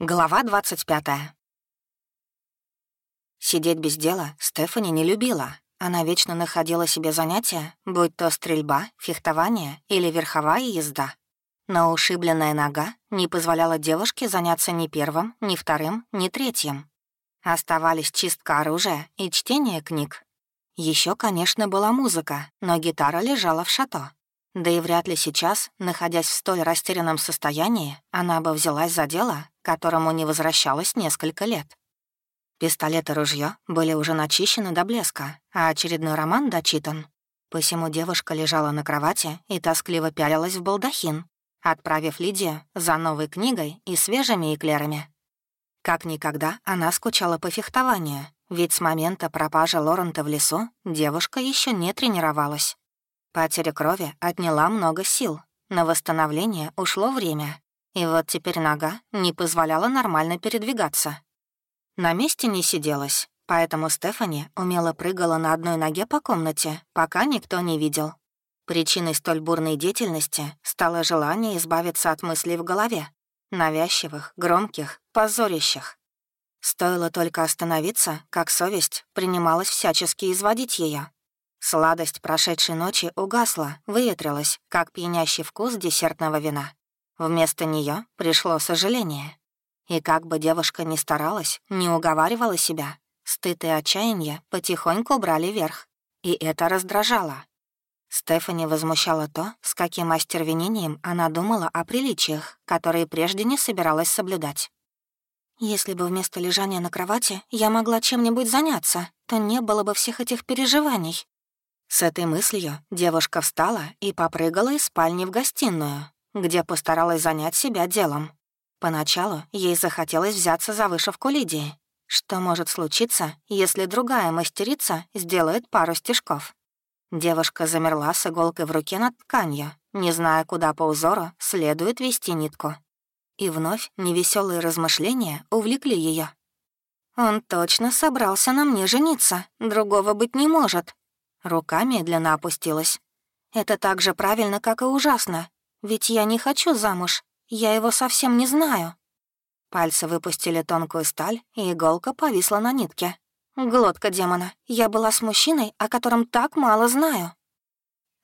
Глава 25. Сидеть без дела Стефани не любила. Она вечно находила себе занятия, будь то стрельба, фехтование или верховая езда. Но ушибленная нога не позволяла девушке заняться ни первым, ни вторым, ни третьим. Оставались чистка оружия и чтение книг. Еще, конечно, была музыка, но гитара лежала в шато. Да и вряд ли сейчас, находясь в столь растерянном состоянии, она бы взялась за дело, которому не возвращалась несколько лет. Пистолет и ружье были уже начищены до блеска, а очередной роман дочитан. Посему девушка лежала на кровати и тоскливо пялилась в балдахин, отправив Лидию за новой книгой и свежими эклерами. Как никогда она скучала по фехтованию, ведь с момента пропажи Лорента в лесу девушка еще не тренировалась. Потеря крови отняла много сил. На восстановление ушло время. И вот теперь нога не позволяла нормально передвигаться. На месте не сиделась, поэтому Стефани умело прыгала на одной ноге по комнате, пока никто не видел. Причиной столь бурной деятельности стало желание избавиться от мыслей в голове. Навязчивых, громких, позорящих. Стоило только остановиться, как совесть принималась всячески изводить ее. Сладость прошедшей ночи угасла, выветрилась, как пьянящий вкус десертного вина. Вместо нее пришло сожаление. И как бы девушка ни старалась, не уговаривала себя, стыд и отчаяние потихоньку брали верх. И это раздражало. Стефани возмущало то, с каким остервенением она думала о приличиях, которые прежде не собиралась соблюдать. «Если бы вместо лежания на кровати я могла чем-нибудь заняться, то не было бы всех этих переживаний», с этой мыслью девушка встала и попрыгала из спальни в гостиную, где постаралась занять себя делом. Поначалу ей захотелось взяться за вышивку Лидии. Что может случиться, если другая мастерица сделает пару стежков? Девушка замерла с иголкой в руке над тканью, не зная, куда по узору следует вести нитку. И вновь невеселые размышления увлекли ее. «Он точно собрался на мне жениться, другого быть не может», Рука медленно опустилась. «Это так же правильно, как и ужасно. Ведь я не хочу замуж. Я его совсем не знаю». Пальцы выпустили тонкую сталь, и иголка повисла на нитке. Глотка демона. Я была с мужчиной, о котором так мало знаю.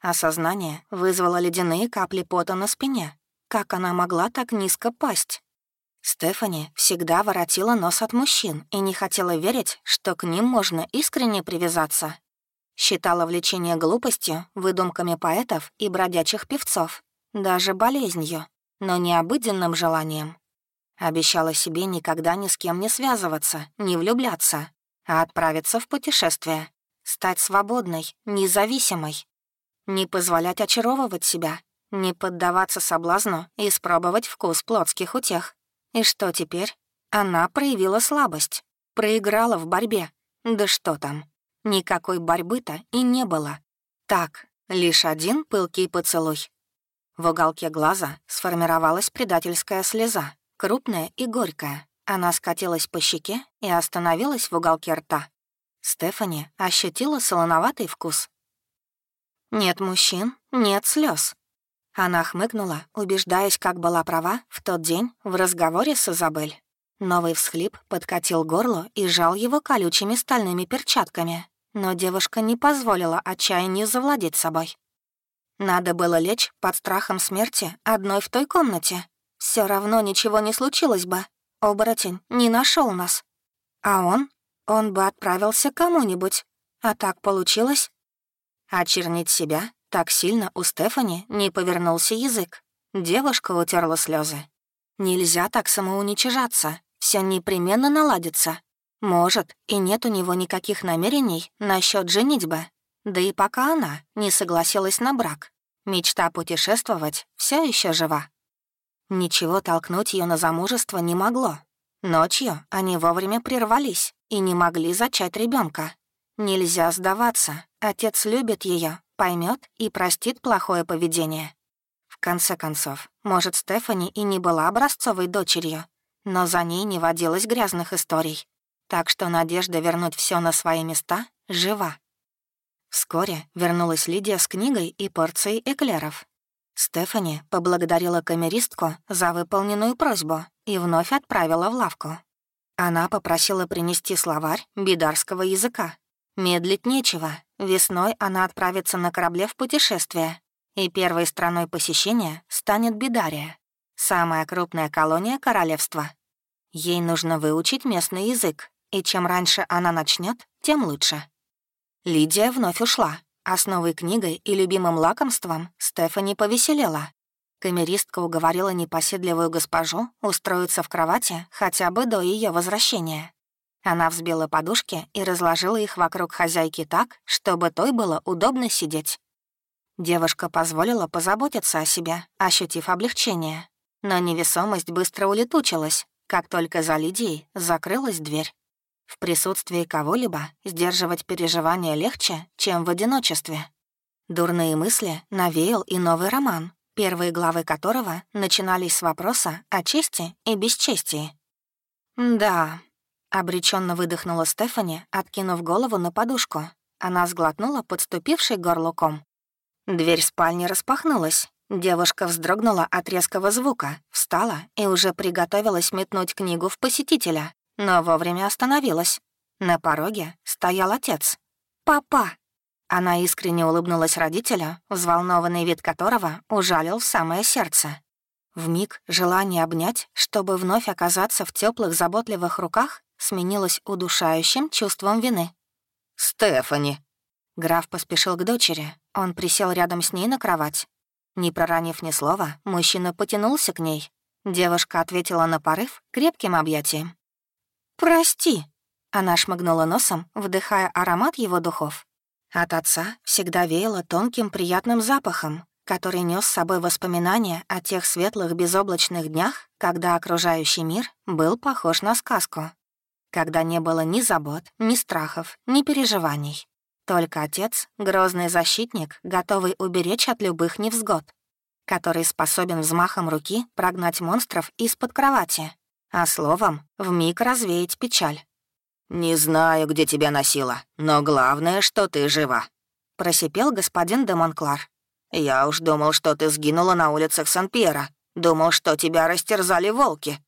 Осознание вызвало ледяные капли пота на спине. Как она могла так низко пасть? Стефани всегда воротила нос от мужчин и не хотела верить, что к ним можно искренне привязаться. Считала влечение глупостью, выдумками поэтов и бродячих певцов, даже болезнью, но не обыденным желанием. Обещала себе никогда ни с кем не связываться, не влюбляться, а отправиться в путешествие, стать свободной, независимой, не позволять очаровывать себя, не поддаваться соблазну и испробовать вкус плотских утех. И что теперь? Она проявила слабость, проиграла в борьбе. Да что там, Никакой борьбы-то и не было. Так, лишь один пылкий поцелуй. В уголке глаза сформировалась предательская слеза, крупная и горькая. Она скатилась по щеке и остановилась в уголке рта. Стефани ощутила солоноватый вкус. «Нет мужчин, нет слез. Она хмыкнула, убеждаясь, как была права в тот день в разговоре с Изабель. Новый всхлип подкатил горло и сжал его колючими стальными перчатками. Но девушка не позволила отчаянию завладеть собой. Надо было лечь под страхом смерти одной в той комнате. Все равно ничего не случилось бы. Оборотень не нашел нас. А он? Он бы отправился к кому-нибудь. А так получилось. Очернить себя так сильно у Стефани не повернулся язык. Девушка утерла слезы. Нельзя так самоуничижаться. Все непременно наладится. Может, и нет у него никаких намерений насчет женитьбы. Да и пока она не согласилась на брак, мечта путешествовать все еще жива. Ничего толкнуть ее на замужество не могло. Ночью они вовремя прервались и не могли зачать ребенка. Нельзя сдаваться. Отец любит ее, поймет и простит плохое поведение. В конце концов, может, Стефани и не была образцовой дочерью, но за ней не водилось грязных историй. Так что надежда вернуть все на свои места жива. Вскоре вернулась Лидия с книгой и порцией эклеров. Стефани поблагодарила камеристку за выполненную просьбу и вновь отправила в лавку. Она попросила принести словарь бидарского языка. Медлить нечего. Весной она отправится на корабле в путешествие, и первой страной посещения станет Бидария, самая крупная колония королевства. Ей нужно выучить местный язык, и чем раньше она начнет, тем лучше. Лидия вновь ушла, а с новой книгой и любимым лакомством Стефани повеселела. Камеристка уговорила непоседливую госпожу устроиться в кровати хотя бы до ее возвращения. Она взбила подушки и разложила их вокруг хозяйки так, чтобы той было удобно сидеть. Девушка позволила позаботиться о себе, ощутив облегчение. Но невесомость быстро улетучилась, как только за Лидией закрылась дверь. В присутствии кого-либо сдерживать переживания легче, чем в одиночестве. Дурные мысли навеял и новый роман, первые главы которого начинались с вопроса о чести и бесчестии. «Да», — обреченно выдохнула Стефани, откинув голову на подушку. Она сглотнула подступивший горлуком. Дверь спальни распахнулась. Девушка вздрогнула от резкого звука, встала и уже приготовилась метнуть книгу в посетителя, но вовремя остановилась. На пороге стоял отец. «Папа!» Она искренне улыбнулась родителю, взволнованный вид которого ужалил в самое сердце. В миг желание обнять, чтобы вновь оказаться в теплых, заботливых руках, сменилось удушающим чувством вины. «Стефани!» Граф поспешил к дочери. Он присел рядом с ней на кровать. Не проронив ни слова, мужчина потянулся к ней. Девушка ответила на порыв крепким объятием. «Прости!» Она шмыгнула носом, вдыхая аромат его духов. От отца всегда веяло тонким приятным запахом, который нес с собой воспоминания о тех светлых безоблачных днях, когда окружающий мир был похож на сказку. Когда не было ни забот, ни страхов, ни переживаний. Только отец — грозный защитник, готовый уберечь от любых невзгод, который способен взмахом руки прогнать монстров из-под кровати, а словом — вмиг развеять печаль. «Не знаю, где тебя носило, но главное, что ты жива», — просипел господин де Монклар. «Я уж думал, что ты сгинула на улицах Сан-Пьера. Думал, что тебя растерзали волки».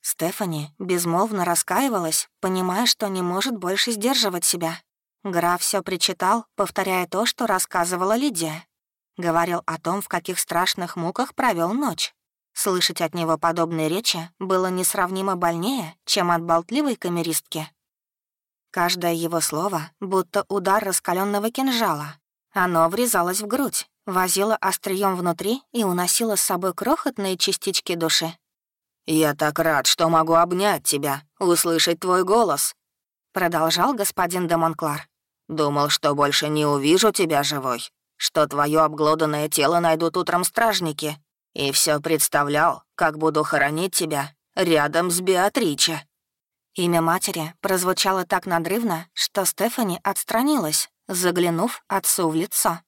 Стефани безмолвно раскаивалась, понимая, что не может больше сдерживать себя. Граф все причитал, повторяя то, что рассказывала Лидия. Говорил о том, в каких страшных муках провел ночь. Слышать от него подобные речи было несравнимо больнее, чем от болтливой камеристки. Каждое его слово будто удар раскаленного кинжала. Оно врезалось в грудь, возило острием внутри и уносило с собой крохотные частички души. «Я так рад, что могу обнять тебя, услышать твой голос», — продолжал господин де Монклар. «Думал, что больше не увижу тебя живой, что твое обглоданное тело найдут утром стражники, и все представлял, как буду хоронить тебя рядом с Беатриче». Имя матери прозвучало так надрывно, что Стефани отстранилась, заглянув отцу в лицо.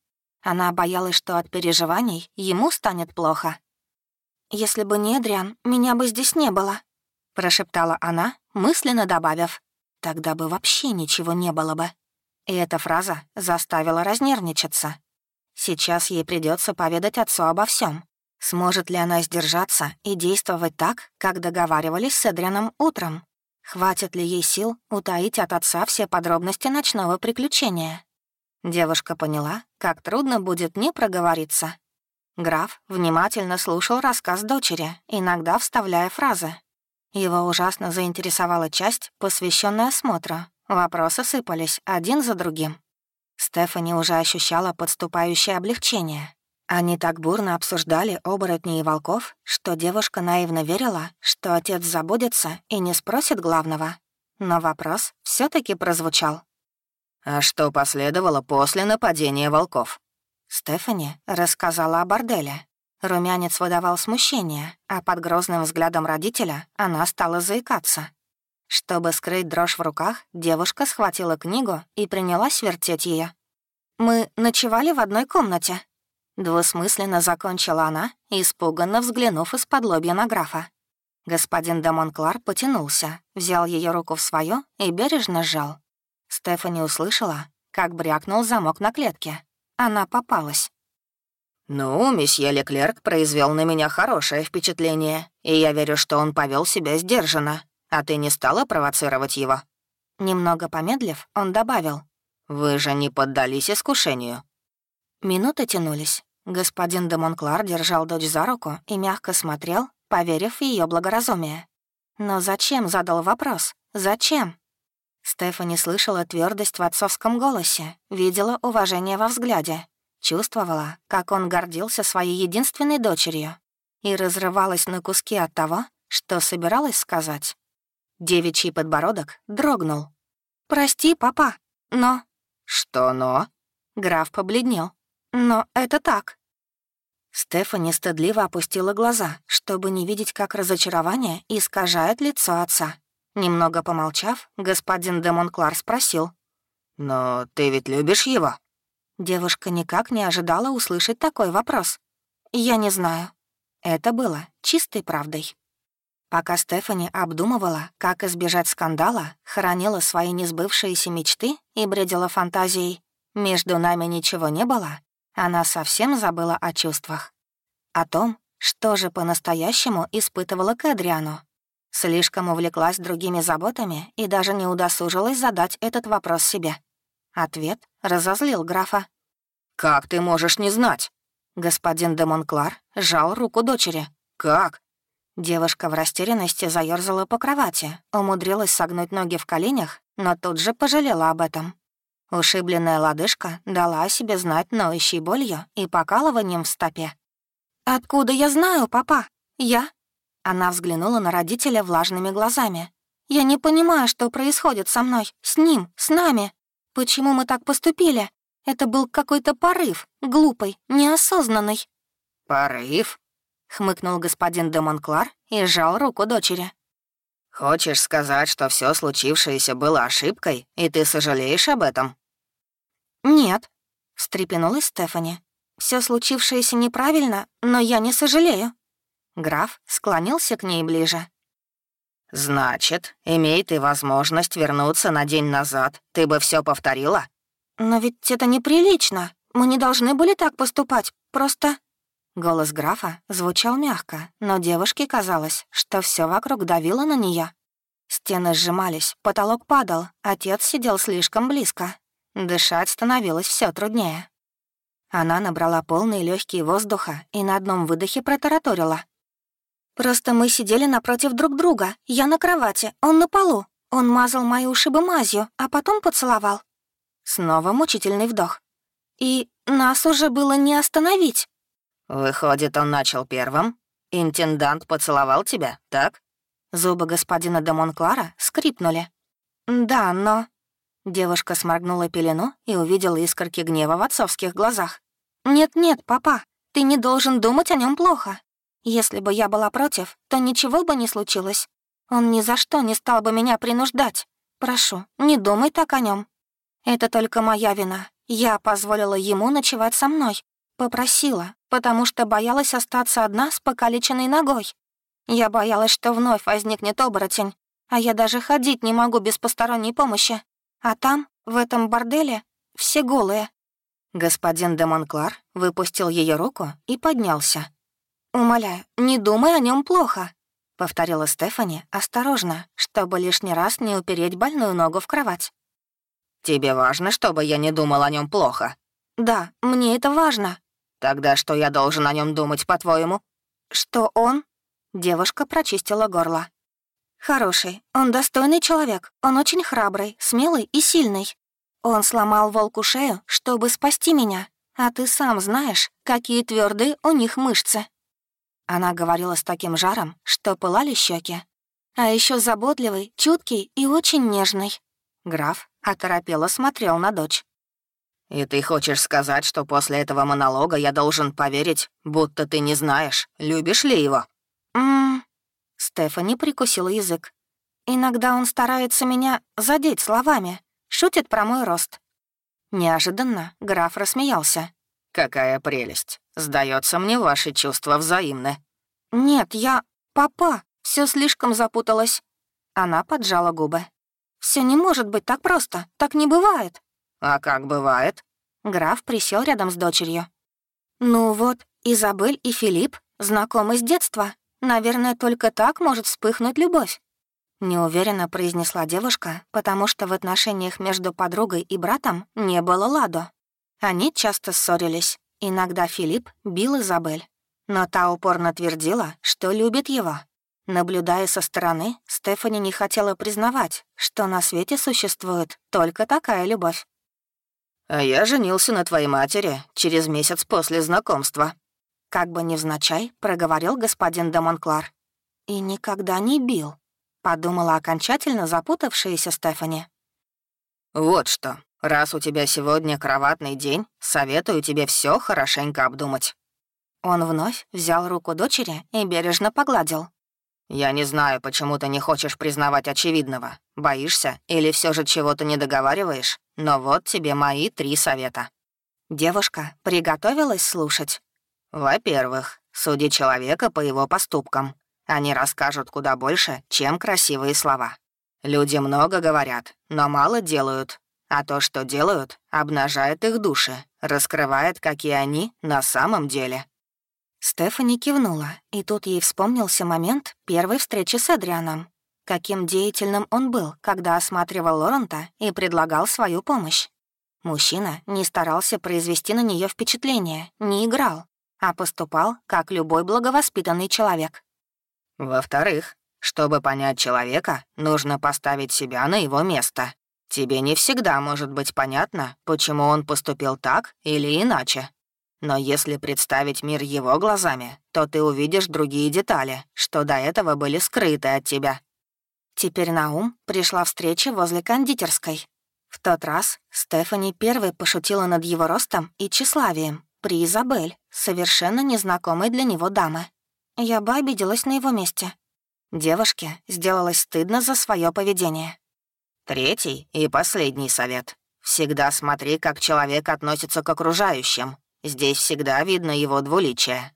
Она боялась, что от переживаний ему станет плохо. «Если бы не Эдриан, меня бы здесь не было», — прошептала она, мысленно добавив. «Тогда бы вообще ничего не было бы». И эта фраза заставила разнервничаться. Сейчас ей придется поведать отцу обо всем, Сможет ли она сдержаться и действовать так, как договаривались с Эдрианом утром? Хватит ли ей сил утаить от отца все подробности ночного приключения? Девушка поняла, как трудно будет не проговориться. Граф внимательно слушал рассказ дочери, иногда вставляя фразы. Его ужасно заинтересовала часть, посвященная осмотру. Вопросы сыпались один за другим. Стефани уже ощущала подступающее облегчение. Они так бурно обсуждали оборотней и волков, что девушка наивно верила, что отец забудется и не спросит главного. Но вопрос все таки прозвучал. «А что последовало после нападения волков?» Стефани рассказала о борделе. Румянец выдавал смущение, а под грозным взглядом родителя она стала заикаться. Чтобы скрыть дрожь в руках, девушка схватила книгу и принялась вертеть ее. «Мы ночевали в одной комнате», Двусмысленно закончила она, испуганно взглянув из-под лобья на графа. Господин де Монклар потянулся, взял ее руку в свою и бережно сжал. Стефани услышала, как брякнул замок на клетке. Она попалась. «Ну, месье Леклерк произвел на меня хорошее впечатление, и я верю, что он повел себя сдержанно. А ты не стала провоцировать его?» Немного помедлив, он добавил. «Вы же не поддались искушению». Минуты тянулись. Господин де Монклар держал дочь за руку и мягко смотрел, поверив в ее благоразумие. Но зачем задал вопрос? Зачем? Стефани слышала твердость в отцовском голосе, видела уважение во взгляде, чувствовала, как он гордился своей единственной дочерью и разрывалась на куски от того, что собиралась сказать. Девичий подбородок дрогнул. «Прости, папа, но...» «Что «но»?» Граф побледнел. «Но это так». Стефани стыдливо опустила глаза, чтобы не видеть, как разочарование искажает лицо отца. Немного помолчав, господин де Монклар спросил. «Но ты ведь любишь его?» Девушка никак не ожидала услышать такой вопрос. «Я не знаю». Это было чистой правдой. Пока Стефани обдумывала, как избежать скандала, хранила свои несбывшиеся мечты и бредила фантазией «между нами ничего не было», она совсем забыла о чувствах. О том, что же по-настоящему испытывала к Эдриану. Слишком увлеклась другими заботами и даже не удосужилась задать этот вопрос себе. Ответ разозлил графа. «Как ты можешь не знать?» Господин де Монклар сжал руку дочери. «Как?» Девушка в растерянности заёрзала по кровати, умудрилась согнуть ноги в коленях, но тут же пожалела об этом. Ушибленная лодыжка дала о себе знать ноющей болью и покалыванием в стопе. «Откуда я знаю, папа? Я?» Она взглянула на родителя влажными глазами. «Я не понимаю, что происходит со мной, с ним, с нами. Почему мы так поступили? Это был какой-то порыв, глупый, неосознанный». «Порыв?» — хмыкнул господин де Монклар и сжал руку дочери. «Хочешь сказать, что все случившееся было ошибкой, и ты сожалеешь об этом?» «Нет», — встрепенулась Стефани. Все случившееся неправильно, но я не сожалею». Граф склонился к ней ближе. «Значит, имей ты возможность вернуться на день назад, ты бы все повторила?» «Но ведь это неприлично. Мы не должны были так поступать. Просто...» Голос графа звучал мягко, но девушке казалось, что все вокруг давило на нее. Стены сжимались, потолок падал, отец сидел слишком близко, Дышать становилось все труднее. Она набрала полные легкие воздуха и на одном выдохе протараторила. «Просто мы сидели напротив друг друга. Я на кровати, он на полу. Он мазал мои ушибы мазью, а потом поцеловал». Снова мучительный вдох. «И нас уже было не остановить». «Выходит, он начал первым? Интендант поцеловал тебя, так?» Зубы господина де Монклара скрипнули. «Да, но...» Девушка сморгнула пелену и увидела искорки гнева в отцовских глазах. «Нет-нет, папа, ты не должен думать о нем плохо. Если бы я была против, то ничего бы не случилось. Он ни за что не стал бы меня принуждать. Прошу, не думай так о нем. Это только моя вина. Я позволила ему ночевать со мной. Попросила, потому что боялась остаться одна с покалеченной ногой. Я боялась, что вновь возникнет оборотень, а я даже ходить не могу без посторонней помощи. А там, в этом борделе, все голые». Господин де Монклар выпустил ее руку и поднялся. «Умоляю, не думай о нем плохо», — повторила Стефани осторожно, чтобы лишний раз не упереть больную ногу в кровать. «Тебе важно, чтобы я не думал о нем плохо?» «Да, мне это важно». «Тогда что я должен о нем думать, по-твоему?» «Что он?» Девушка прочистила горло. Хороший, он достойный человек, он очень храбрый, смелый и сильный. Он сломал волку шею, чтобы спасти меня, а ты сам знаешь, какие твердые у них мышцы». Она говорила с таким жаром, что пылали щеки. А еще заботливый, чуткий и очень нежный. Граф оторопело смотрел на дочь. «И ты хочешь сказать, что после этого монолога я должен поверить, будто ты не знаешь, любишь ли его?» «Ммм, Стефани прикусила язык. «Иногда он старается меня задеть словами, шутит про мой рост». Неожиданно граф рассмеялся. «Какая прелесть! Сдается мне, ваши чувства взаимны». «Нет, я... Папа, все слишком запуталось». Она поджала губы. Все не может быть так просто, так не бывает». «А как бывает?» Граф присел рядом с дочерью. «Ну вот, Изабель и Филипп знакомы с детства. Наверное, только так может вспыхнуть любовь». Неуверенно произнесла девушка, потому что в отношениях между подругой и братом не было ладу. Они часто ссорились. Иногда Филипп бил Изабель. Но та упорно твердила, что любит его. Наблюдая со стороны, Стефани не хотела признавать, что на свете существует только такая любовь. «А я женился на твоей матери через месяц после знакомства», как бы невзначай проговорил господин де Монклар. «И никогда не бил», — подумала окончательно запутавшаяся Стефани. «Вот что, раз у тебя сегодня кроватный день, советую тебе все хорошенько обдумать». Он вновь взял руку дочери и бережно погладил. «Я не знаю, почему ты не хочешь признавать очевидного. Боишься или все же чего-то не договариваешь? Но вот тебе мои три совета». Девушка приготовилась слушать. «Во-первых, суди человека по его поступкам. Они расскажут куда больше, чем красивые слова. Люди много говорят, но мало делают. А то, что делают, обнажает их души, раскрывает, какие они на самом деле. Стефани кивнула, и тут ей вспомнился момент первой встречи с Эдрианом. Каким деятельным он был, когда осматривал Лорента и предлагал свою помощь. Мужчина не старался произвести на нее впечатление, не играл, а поступал, как любой благовоспитанный человек. Во-вторых, чтобы понять человека, нужно поставить себя на его место. Тебе не всегда может быть понятно, почему он поступил так или иначе. Но если представить мир его глазами, то ты увидишь другие детали, что до этого были скрыты от тебя. Теперь на ум пришла встреча возле кондитерской. В тот раз Стефани первой пошутила над его ростом и тщеславием при Изабель, совершенно незнакомой для него дамы. Я бы обиделась на его месте. Девушке сделалось стыдно за свое поведение. Третий и последний совет. Всегда смотри, как человек относится к окружающим, Здесь всегда видно его двуличие.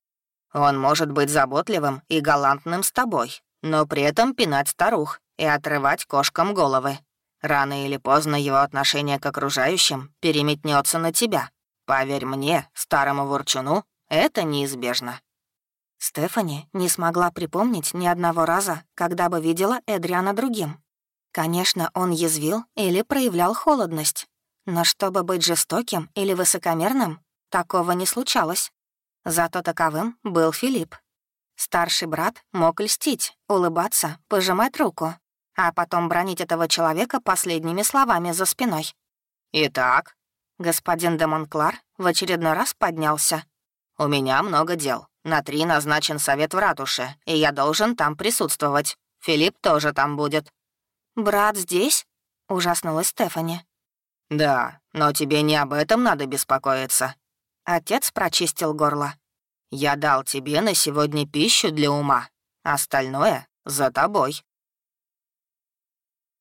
Он может быть заботливым и галантным с тобой, но при этом пинать старух и отрывать кошкам головы. Рано или поздно его отношение к окружающим переметнется на тебя. Поверь мне, старому ворчуну, это неизбежно. Стефани не смогла припомнить ни одного раза, когда бы видела Эдриана другим. Конечно, он язвил или проявлял холодность. Но чтобы быть жестоким или высокомерным, Такого не случалось. Зато таковым был Филипп. Старший брат мог льстить, улыбаться, пожимать руку, а потом бронить этого человека последними словами за спиной. «Итак?» Господин де Монклар в очередной раз поднялся. «У меня много дел. На три назначен совет в ратуше, и я должен там присутствовать. Филипп тоже там будет». «Брат здесь?» — ужаснулась Стефани. «Да, но тебе не об этом надо беспокоиться. Отец прочистил горло. «Я дал тебе на сегодня пищу для ума. Остальное за тобой».